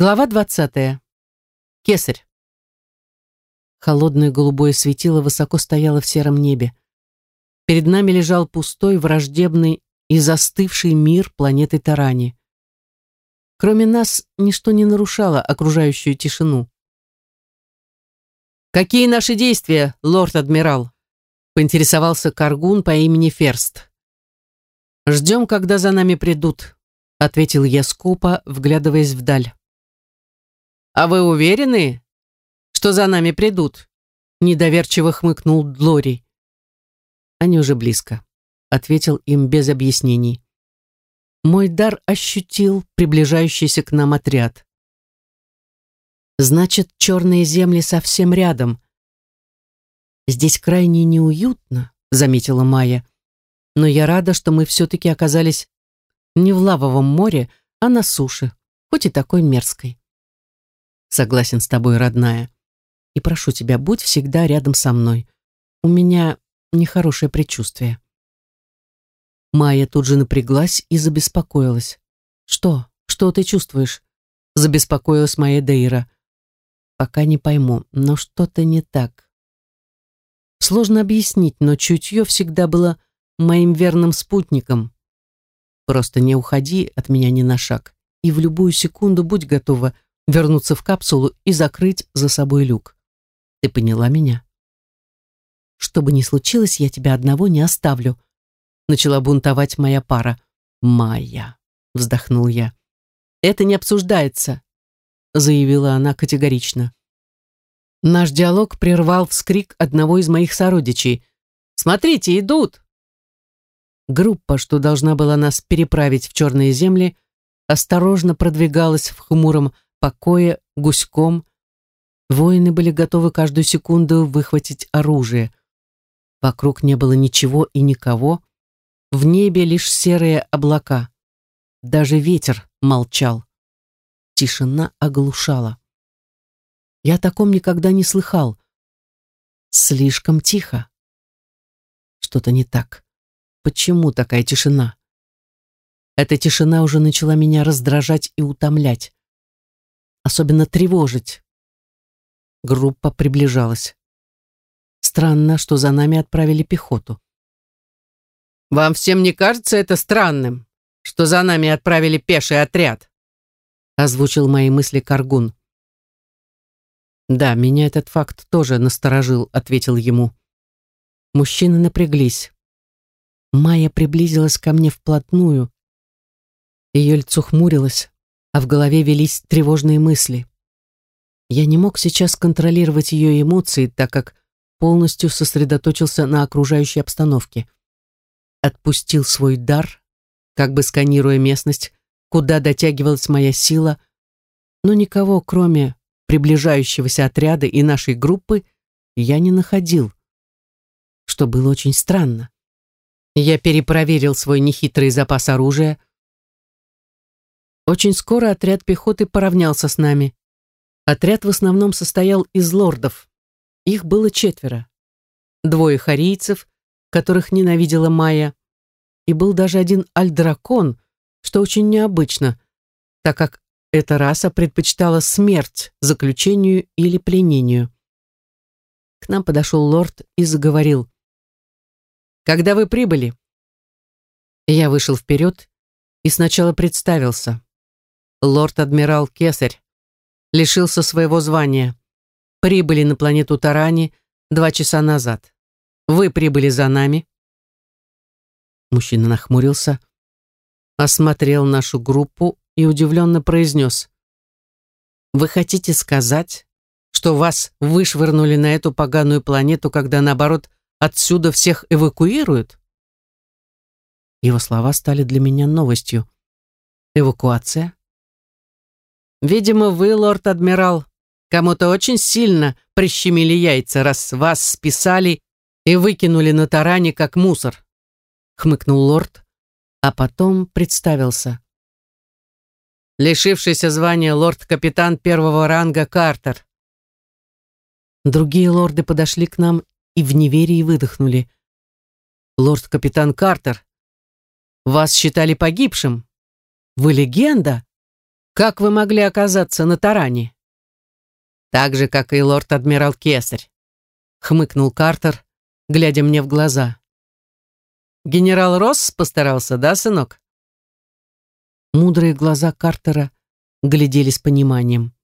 Глава двадцатая. Кесарь. Холодное голубое светило высоко стояло в сером небе. Перед нами лежал пустой, враждебный и застывший мир планеты Тарани. Кроме нас, ничто не нарушало окружающую тишину. «Какие наши действия, лорд-адмирал?» — поинтересовался Каргун по имени Ферст. «Ждем, когда за нами придут», — ответил я скупо, вглядываясь вдаль. «А вы уверены, что за нами придут?» Недоверчиво хмыкнул Длори. «Они уже близко», — ответил им без объяснений. Мой дар ощутил приближающийся к нам отряд. «Значит, черные земли совсем рядом», «Здесь крайне неуютно», — заметила Майя. «Но я рада, что мы все-таки оказались не в лавовом море, а на суше, хоть и такой мерзкой». Согласен с тобой, родная. И прошу тебя, будь всегда рядом со мной. У меня нехорошее предчувствие. Майя тут же напряглась и забеспокоилась. Что? Что ты чувствуешь? Забеспокоилась моя Дейра. Пока не пойму, но что-то не так. Сложно объяснить, но чутье всегда было моим верным спутником. Просто не уходи от меня ни на шаг, и в любую секунду будь готова вернуться в капсулу и закрыть за собой люк. Ты поняла меня? Что бы ни случилось, я тебя одного не оставлю. Начала бунтовать моя пара. Майя, вздохнул я. Это не обсуждается, заявила она категорично. Наш диалог прервал вскрик одного из моих сородичей. «Смотрите, идут!» Группа, что должна была нас переправить в черные земли, осторожно продвигалась в хмуром покое гуськом. Воины были готовы каждую секунду выхватить оружие. Вокруг не было ничего и никого. В небе лишь серые облака. Даже ветер молчал. Тишина оглушала. Я о таком никогда не слыхал. Слишком тихо. Что-то не так. Почему такая тишина? Эта тишина уже начала меня раздражать и утомлять особенно тревожить. Группа приближалась. Странно, что за нами отправили пехоту. «Вам всем не кажется это странным, что за нами отправили пеший отряд?» озвучил мои мысли Каргун. «Да, меня этот факт тоже насторожил», — ответил ему. Мужчины напряглись. Майя приблизилась ко мне вплотную. Ее лицо хмурилось а в голове велись тревожные мысли. Я не мог сейчас контролировать ее эмоции, так как полностью сосредоточился на окружающей обстановке. Отпустил свой дар, как бы сканируя местность, куда дотягивалась моя сила, но никого, кроме приближающегося отряда и нашей группы, я не находил, что было очень странно. Я перепроверил свой нехитрый запас оружия, очень скоро отряд пехоты поравнялся с нами. Отряд в основном состоял из лордов. Их было четверо. Двое харийцев, которых ненавидела Майя, и был даже один альдракон, что очень необычно, так как эта раса предпочитала смерть заключению или пленению. К нам подошел лорд и заговорил. «Когда вы прибыли?» Я вышел вперед и сначала представился лорд-адмирал Кесарь, лишился своего звания. Прибыли на планету Тарани два часа назад. Вы прибыли за нами. Мужчина нахмурился, осмотрел нашу группу и удивленно произнес. «Вы хотите сказать, что вас вышвырнули на эту поганую планету, когда, наоборот, отсюда всех эвакуируют?» Его слова стали для меня новостью. «Эвакуация? Видимо, вы, лорд-адмирал, кому-то очень сильно прищемили яйца, раз вас списали и выкинули на таране, как мусор», — хмыкнул лорд, а потом представился. Лишившийся звания лорд-капитан первого ранга Картер. Другие лорды подошли к нам и в неверии выдохнули. «Лорд-капитан Картер, вас считали погибшим? Вы легенда?» Как вы могли оказаться на таране? Так же, как и лорд-адмирал Кесарь, хмыкнул Картер, глядя мне в глаза. Генерал Росс постарался, да, сынок? Мудрые глаза Картера глядели с пониманием.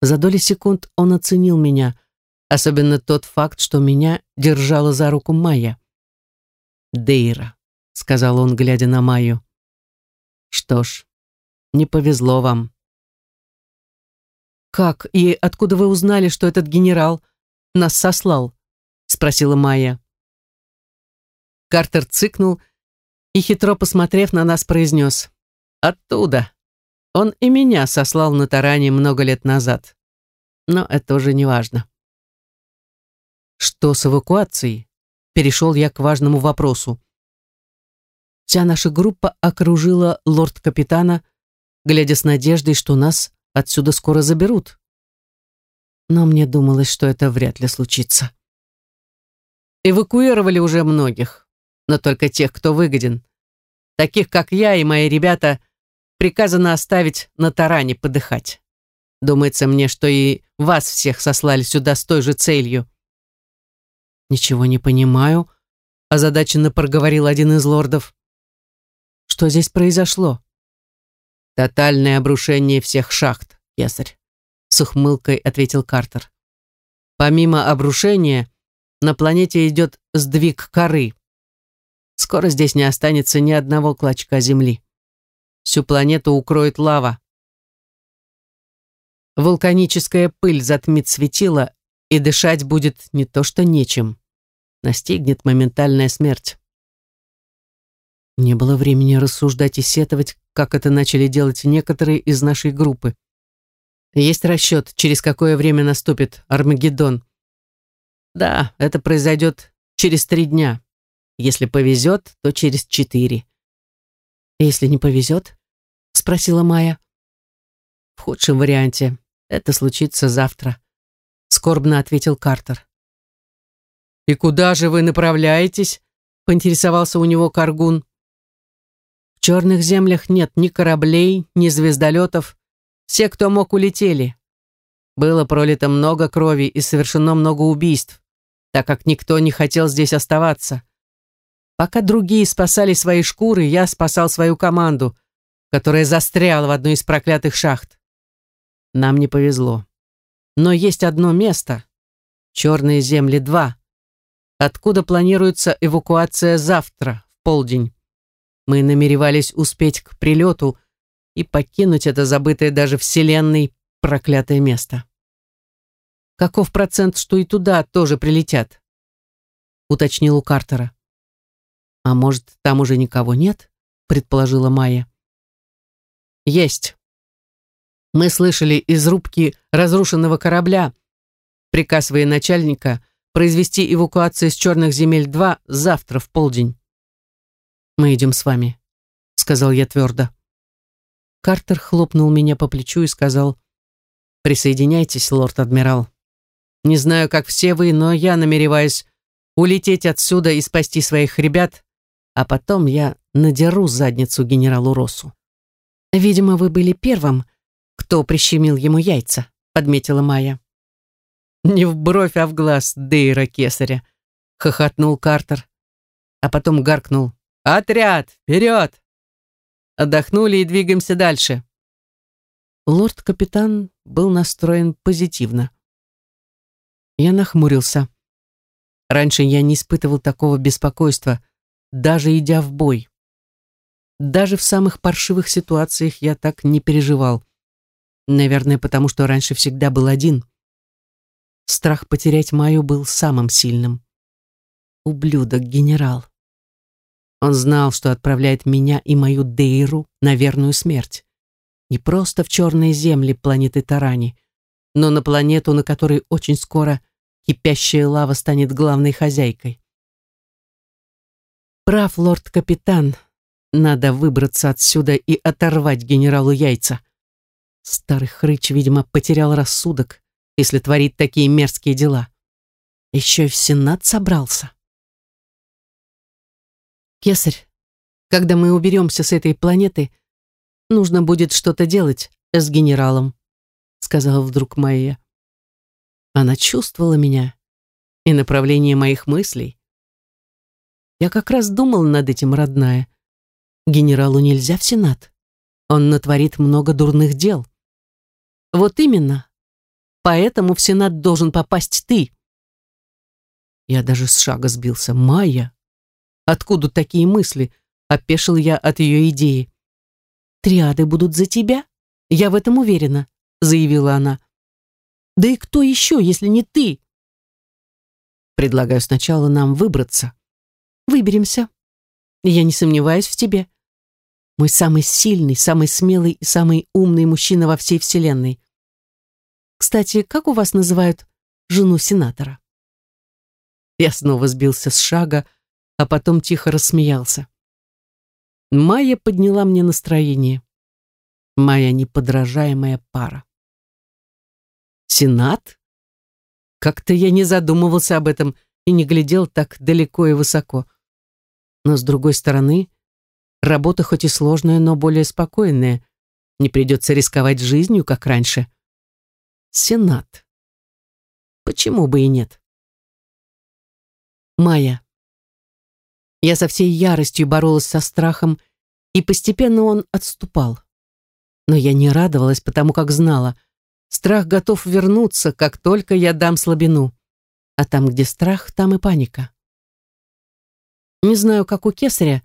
За доли секунд он оценил меня, особенно тот факт, что меня держала за руку Майя. «Дейра», — сказал он, глядя на Майю. «Что ж, не повезло вам». «Как и откуда вы узнали, что этот генерал нас сослал?» — спросила Майя. Картер цыкнул и, хитро посмотрев на нас, произнес. «Оттуда. Он и меня сослал на таране много лет назад. Но это уже не важно». «Что с эвакуацией?» Перешел я к важному вопросу. Вся наша группа окружила лорд-капитана, глядя с надеждой, что нас отсюда скоро заберут. Но мне думалось, что это вряд ли случится. Эвакуировали уже многих, но только тех, кто выгоден. Таких, как я и мои ребята, приказано оставить на таране подыхать. Думается мне, что и вас всех сослали сюда с той же целью. Ничего не понимаю, озадаченно проговорил один из лордов. Что здесь произошло? Тотальное обрушение всех шахт, кесарь, с ухмылкой ответил Картер. Помимо обрушения, на планете идет сдвиг коры. Скоро здесь не останется ни одного клочка земли. Всю планету укроет лава. Вулканическая пыль затмит светило, и дышать будет не то что нечем. Настигнет моментальная смерть. Не было времени рассуждать и сетовать, как это начали делать некоторые из нашей группы. Есть расчет, через какое время наступит Армагеддон. Да, это произойдет через три дня. Если повезет, то через четыре. Если не повезет? Спросила Майя. В худшем варианте. Это случится завтра. Скорбно ответил Картер. «И куда же вы направляетесь?» — поинтересовался у него Каргун. Черных землях нет ни кораблей, ни звездолетов. Все, кто мог, улетели. Было пролито много крови и совершено много убийств, так как никто не хотел здесь оставаться. Пока другие спасали свои шкуры, я спасал свою команду, которая застряла в одной из проклятых шахт. Нам не повезло. Но есть одно место. Черные земли 2, откуда планируется эвакуация завтра, в полдень. Мы намеревались успеть к прилету и покинуть это забытое даже Вселенной проклятое место. Каков процент, что и туда тоже прилетят? Уточнил у Картера. А может, там уже никого нет? Предположила Майя. Есть. Мы слышали из рубки разрушенного корабля приказ военачальника произвести эвакуацию из черных земель 2 завтра в полдень. «Мы идем с вами», — сказал я твердо. Картер хлопнул меня по плечу и сказал, «Присоединяйтесь, лорд-адмирал. Не знаю, как все вы, но я намереваюсь улететь отсюда и спасти своих ребят, а потом я надеру задницу генералу Россу». «Видимо, вы были первым, кто прищемил ему яйца», — подметила Майя. «Не в бровь, а в глаз Дейра Кесаря», — хохотнул Картер, а потом гаркнул. «Отряд! Вперед!» Отдохнули и двигаемся дальше. Лорд-капитан был настроен позитивно. Я нахмурился. Раньше я не испытывал такого беспокойства, даже идя в бой. Даже в самых паршивых ситуациях я так не переживал. Наверное, потому что раньше всегда был один. Страх потерять Майю был самым сильным. Ублюдок-генерал. Он знал, что отправляет меня и мою Дейру на верную смерть. Не просто в черные земли планеты Тарани, но на планету, на которой очень скоро кипящая лава станет главной хозяйкой. Прав, лорд-капитан. Надо выбраться отсюда и оторвать генералу яйца. Старый хрыч, видимо, потерял рассудок, если творит такие мерзкие дела. Еще и в Сенат собрался. Кесарь, когда мы уберемся с этой планеты, нужно будет что-то делать с генералом», сказала вдруг Майя. Она чувствовала меня и направление моих мыслей. Я как раз думал над этим, родная. Генералу нельзя в Сенат. Он натворит много дурных дел. Вот именно. Поэтому в Сенат должен попасть ты. Я даже с шага сбился. Майя, откуда такие мысли? Опешил я от ее идеи. Триады будут за тебя? Я в этом уверена, заявила она. Да и кто еще, если не ты? Предлагаю сначала нам выбраться. Выберемся. Я не сомневаюсь в тебе. Мой самый сильный, самый смелый и самый умный мужчина во всей вселенной. Кстати, как у вас называют жену сенатора? Я снова сбился с шага, а потом тихо рассмеялся. Майя подняла мне настроение. Моя неподражаемая пара. Сенат? Как-то я не задумывался об этом и не глядел так далеко и высоко. Но, с другой стороны, работа хоть и сложная, но более спокойная. Не придется рисковать жизнью, как раньше. Сенат. Почему бы и нет? Майя. Я со всей яростью боролась со страхом, и постепенно он отступал. Но я не радовалась, потому как знала, страх готов вернуться, как только я дам слабину. А там, где страх, там и паника. Не знаю, как у кесаря,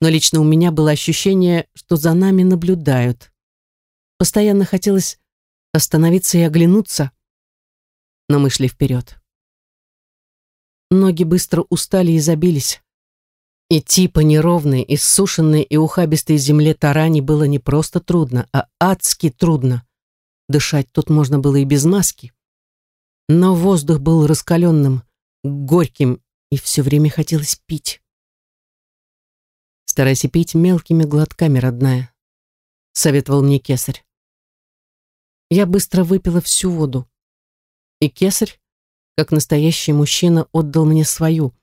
но лично у меня было ощущение, что за нами наблюдают. Постоянно хотелось остановиться и оглянуться, но мы шли вперед. Ноги быстро устали и забились. Идти по неровной, иссушенной и ухабистой земле Тарани было не просто трудно, а адски трудно. Дышать тут можно было и без маски. Но воздух был раскаленным, горьким, и все время хотелось пить. Старайся пить мелкими глотками, родная, советовал мне кесарь. Я быстро выпила всю воду. И кесарь, как настоящий мужчина, отдал мне свою.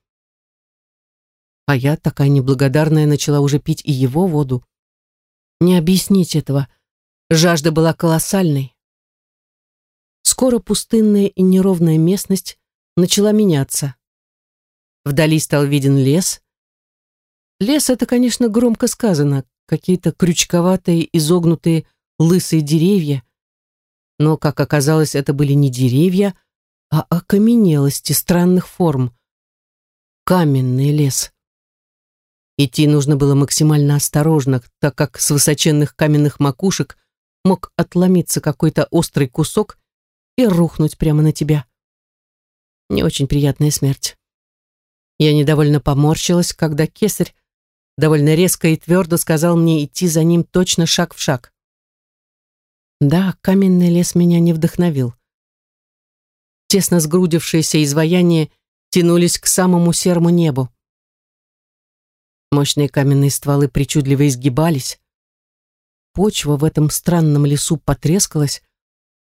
А я, такая неблагодарная, начала уже пить и его воду. Не объяснить этого. Жажда была колоссальной. Скоро пустынная и неровная местность начала меняться. Вдали стал виден лес, Лес — это, конечно, громко сказано, какие-то крючковатые, изогнутые, лысые деревья. Но, как оказалось, это были не деревья, а окаменелости странных форм. Каменный лес. Идти нужно было максимально осторожно, так как с высоченных каменных макушек мог отломиться какой-то острый кусок и рухнуть прямо на тебя. Не очень приятная смерть. Я недовольно поморщилась, когда кесарь довольно резко и твердо сказал мне идти за ним точно шаг в шаг. Да, каменный лес меня не вдохновил. Тесно сгрудившиеся изваяния тянулись к самому серому небу. Мощные каменные стволы причудливо изгибались. Почва в этом странном лесу потрескалась,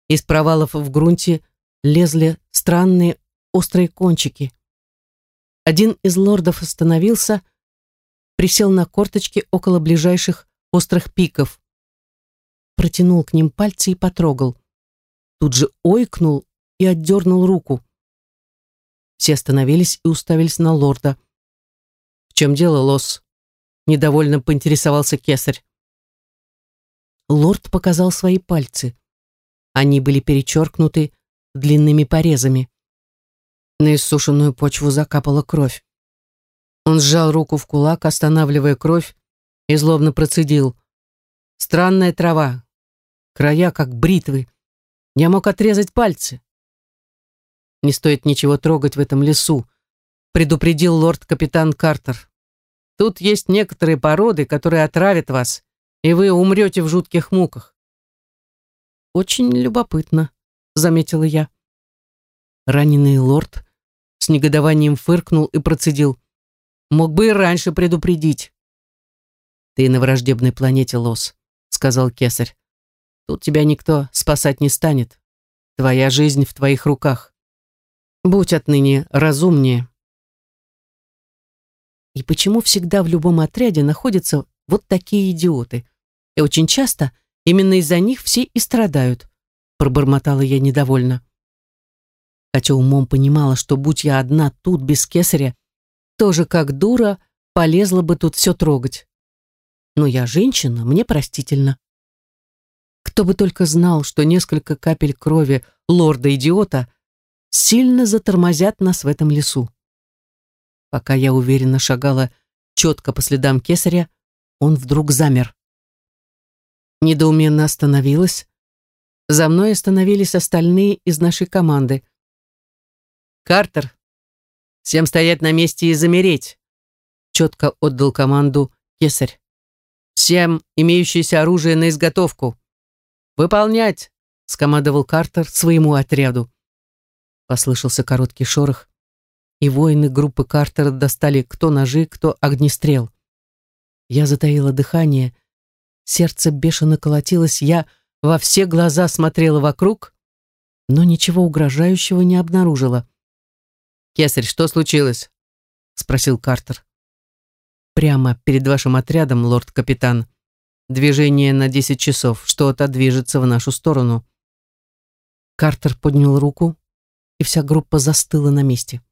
из провалов в грунте лезли странные острые кончики. Один из лордов остановился, присел на корточки около ближайших острых пиков. Протянул к ним пальцы и потрогал. Тут же ойкнул и отдернул руку. Все остановились и уставились на лорда. «В чем дело, Лос?» Недовольно поинтересовался кесарь. Лорд показал свои пальцы. Они были перечеркнуты длинными порезами. На иссушенную почву закапала кровь. Он сжал руку в кулак, останавливая кровь, и злобно процедил. «Странная трава. Края, как бритвы. Я мог отрезать пальцы». «Не стоит ничего трогать в этом лесу», предупредил лорд-капитан Картер. «Тут есть некоторые породы, которые отравят вас, и вы умрете в жутких муках». «Очень любопытно», — заметила я. Раненый лорд с негодованием фыркнул и процедил. Мог бы и раньше предупредить. Ты на враждебной планете, Лос, сказал Кесарь. Тут тебя никто спасать не станет. Твоя жизнь в твоих руках. Будь отныне разумнее. И почему всегда в любом отряде находятся вот такие идиоты? И очень часто именно из-за них все и страдают, пробормотала я недовольно. Хотя умом понимала, что будь я одна тут без кесаря, тоже как дура полезла бы тут все трогать. Но я женщина, мне простительно. Кто бы только знал, что несколько капель крови лорда-идиота сильно затормозят нас в этом лесу. Пока я уверенно шагала четко по следам кесаря, он вдруг замер. Недоуменно остановилась. За мной остановились остальные из нашей команды. «Картер, всем стоять на месте и замереть!» Четко отдал команду кесарь. «Всем имеющееся оружие на изготовку!» «Выполнять!» — скомандовал Картер своему отряду. Послышался короткий шорох, и воины группы Картера достали кто ножи, кто огнестрел. Я затаила дыхание, сердце бешено колотилось, я во все глаза смотрела вокруг, но ничего угрожающего не обнаружила. «Кесарь, что случилось?» — спросил Картер. «Прямо перед вашим отрядом, лорд-капитан. Движение на десять часов. Что-то движется в нашу сторону». Картер поднял руку, и вся группа застыла на месте.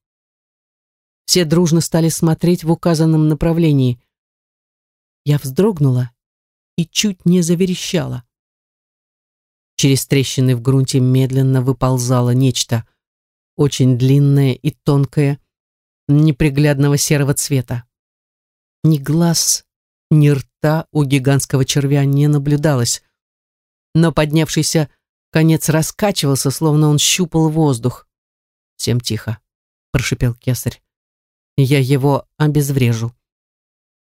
Все дружно стали смотреть в указанном направлении. Я вздрогнула и чуть не заверещала. Через трещины в грунте медленно выползало нечто, очень длинное и тонкое, неприглядного серого цвета. Ни глаз, ни рта у гигантского червя не наблюдалось, но поднявшийся конец раскачивался, словно он щупал воздух. «Всем тихо», — прошипел кесарь. «Я его обезврежу».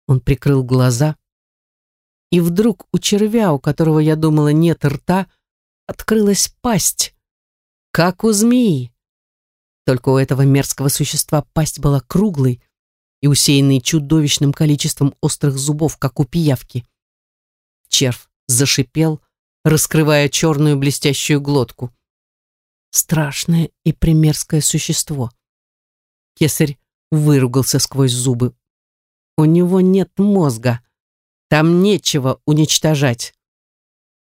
Он прикрыл глаза, и вдруг у червя, у которого, я думала, нет рта, открылась пасть, как у змеи. Только у этого мерзкого существа пасть была круглой и усеянной чудовищным количеством острых зубов, как у пиявки. Червь зашипел, раскрывая черную блестящую глотку страшное и примерское существо. Кесарь выругался сквозь зубы. У него нет мозга. Там нечего уничтожать.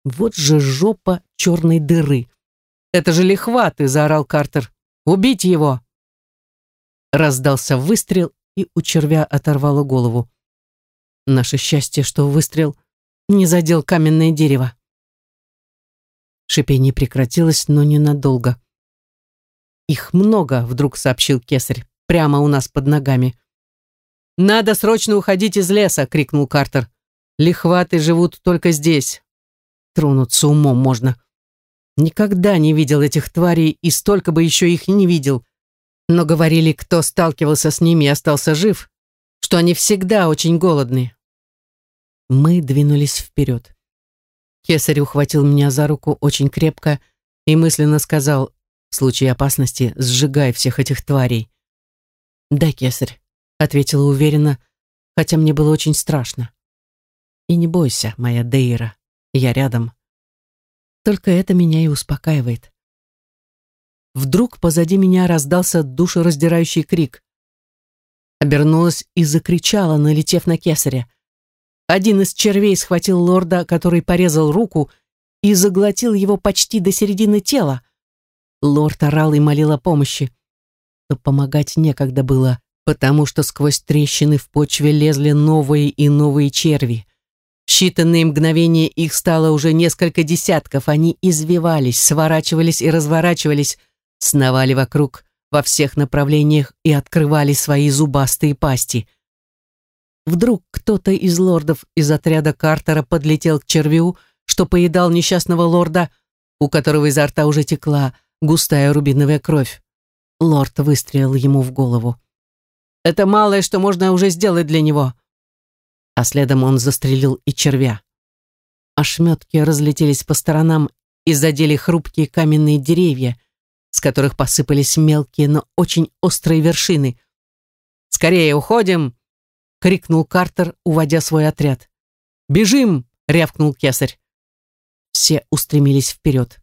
Вот же жопа черной дыры. Это же лихваты, заорал Картер. Убить его! Раздался выстрел, и у червя оторвало голову. Наше счастье, что выстрел не задел каменное дерево. Шипение прекратилось, но ненадолго. «Их много», — вдруг сообщил кесарь, — «прямо у нас под ногами». «Надо срочно уходить из леса!» — крикнул Картер. «Лихваты живут только здесь. Тронуться умом можно. Никогда не видел этих тварей и столько бы еще их не видел. Но говорили, кто сталкивался с ними и остался жив, что они всегда очень голодны». Мы двинулись вперед. Кесарь ухватил меня за руку очень крепко и мысленно сказал, в случае опасности сжигай всех этих тварей. «Да, кесарь», — ответила уверенно, хотя мне было очень страшно. «И не бойся, моя Дейра, я рядом». Только это меня и успокаивает. Вдруг позади меня раздался душераздирающий крик. Обернулась и закричала, налетев на кесаря. Один из червей схватил лорда, который порезал руку, и заглотил его почти до середины тела. Лорд орал и молил о помощи. Но помогать некогда было, потому что сквозь трещины в почве лезли новые и новые черви. В считанные мгновения их стало уже несколько десятков. Они извивались, сворачивались и разворачивались, сновали вокруг во всех направлениях и открывали свои зубастые пасти. Вдруг кто-то из лордов из отряда Картера подлетел к червю, что поедал несчастного лорда, у которого изо рта уже текла густая рубиновая кровь. Лорд выстрелил ему в голову. «Это малое, что можно уже сделать для него!» А следом он застрелил и червя. Ошметки разлетелись по сторонам и задели хрупкие каменные деревья, с которых посыпались мелкие, но очень острые вершины. «Скорее уходим!» — крикнул Картер, уводя свой отряд. «Бежим!» — рявкнул кесарь. Все устремились вперед.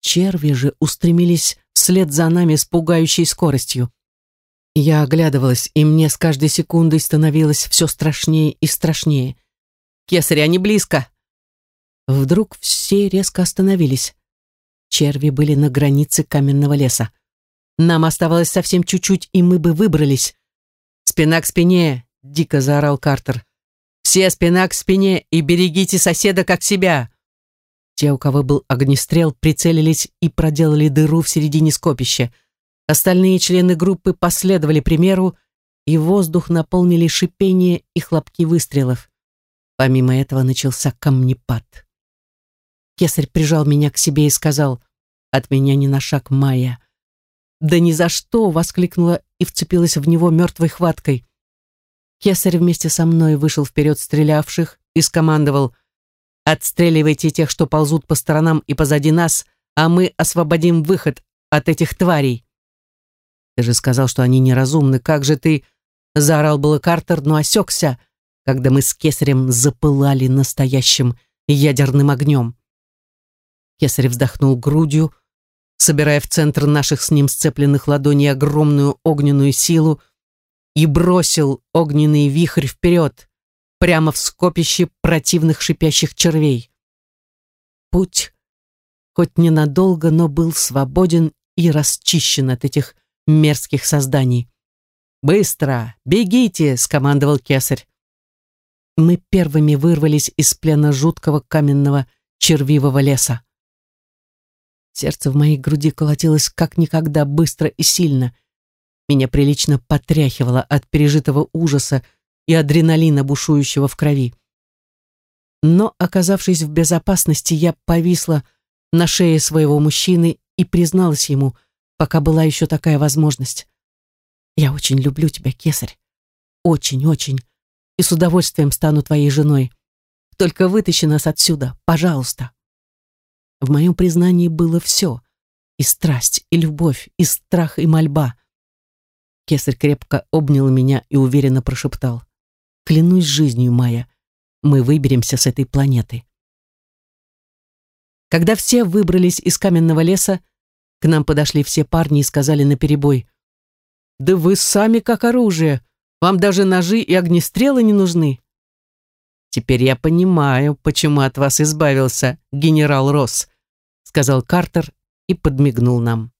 Черви же устремились вслед за нами с пугающей скоростью. Я оглядывалась, и мне с каждой секундой становилось все страшнее и страшнее. «Кесарь, они близко! Вдруг все резко остановились. Черви были на границе каменного леса. Нам оставалось совсем чуть-чуть, и мы бы выбрались. «Спина к спине!» — дико заорал Картер. «Все спина к спине и берегите соседа как себя!» Те, у кого был огнестрел, прицелились и проделали дыру в середине скопища. Остальные члены группы последовали примеру, и воздух наполнили шипение и хлопки выстрелов. Помимо этого начался камнепад. Кесарь прижал меня к себе и сказал, «От меня ни на шаг Майя». «Да ни за что!» — воскликнула и вцепилась в него мертвой хваткой. Кесарь вместе со мной вышел вперед стрелявших и скомандовал, «Отстреливайте тех, что ползут по сторонам и позади нас, а мы освободим выход от этих тварей». «Ты же сказал, что они неразумны. Как же ты...» — заорал было Картер, но осекся, когда мы с Кесарем запылали настоящим ядерным огнем. Кесарь вздохнул грудью, собирая в центр наших с ним сцепленных ладоней огромную огненную силу и бросил огненный вихрь вперед, прямо в скопище противных шипящих червей. Путь, хоть ненадолго, но был свободен и расчищен от этих мерзких созданий. «Быстро! Бегите!» — скомандовал кесарь. Мы первыми вырвались из плена жуткого каменного червивого леса. Сердце в моей груди колотилось как никогда быстро и сильно. Меня прилично потряхивало от пережитого ужаса и адреналина, бушующего в крови. Но, оказавшись в безопасности, я повисла на шее своего мужчины и призналась ему, пока была еще такая возможность. «Я очень люблю тебя, кесарь. Очень-очень. И с удовольствием стану твоей женой. Только вытащи нас отсюда, пожалуйста». В моем признании было все. И страсть, и любовь, и страх, и мольба. Кесарь крепко обнял меня и уверенно прошептал. «Клянусь жизнью, Майя, мы выберемся с этой планеты». Когда все выбрались из каменного леса, к нам подошли все парни и сказали наперебой. «Да вы сами как оружие. Вам даже ножи и огнестрелы не нужны». «Теперь я понимаю, почему от вас избавился генерал Росс», сказал Картер и подмигнул нам.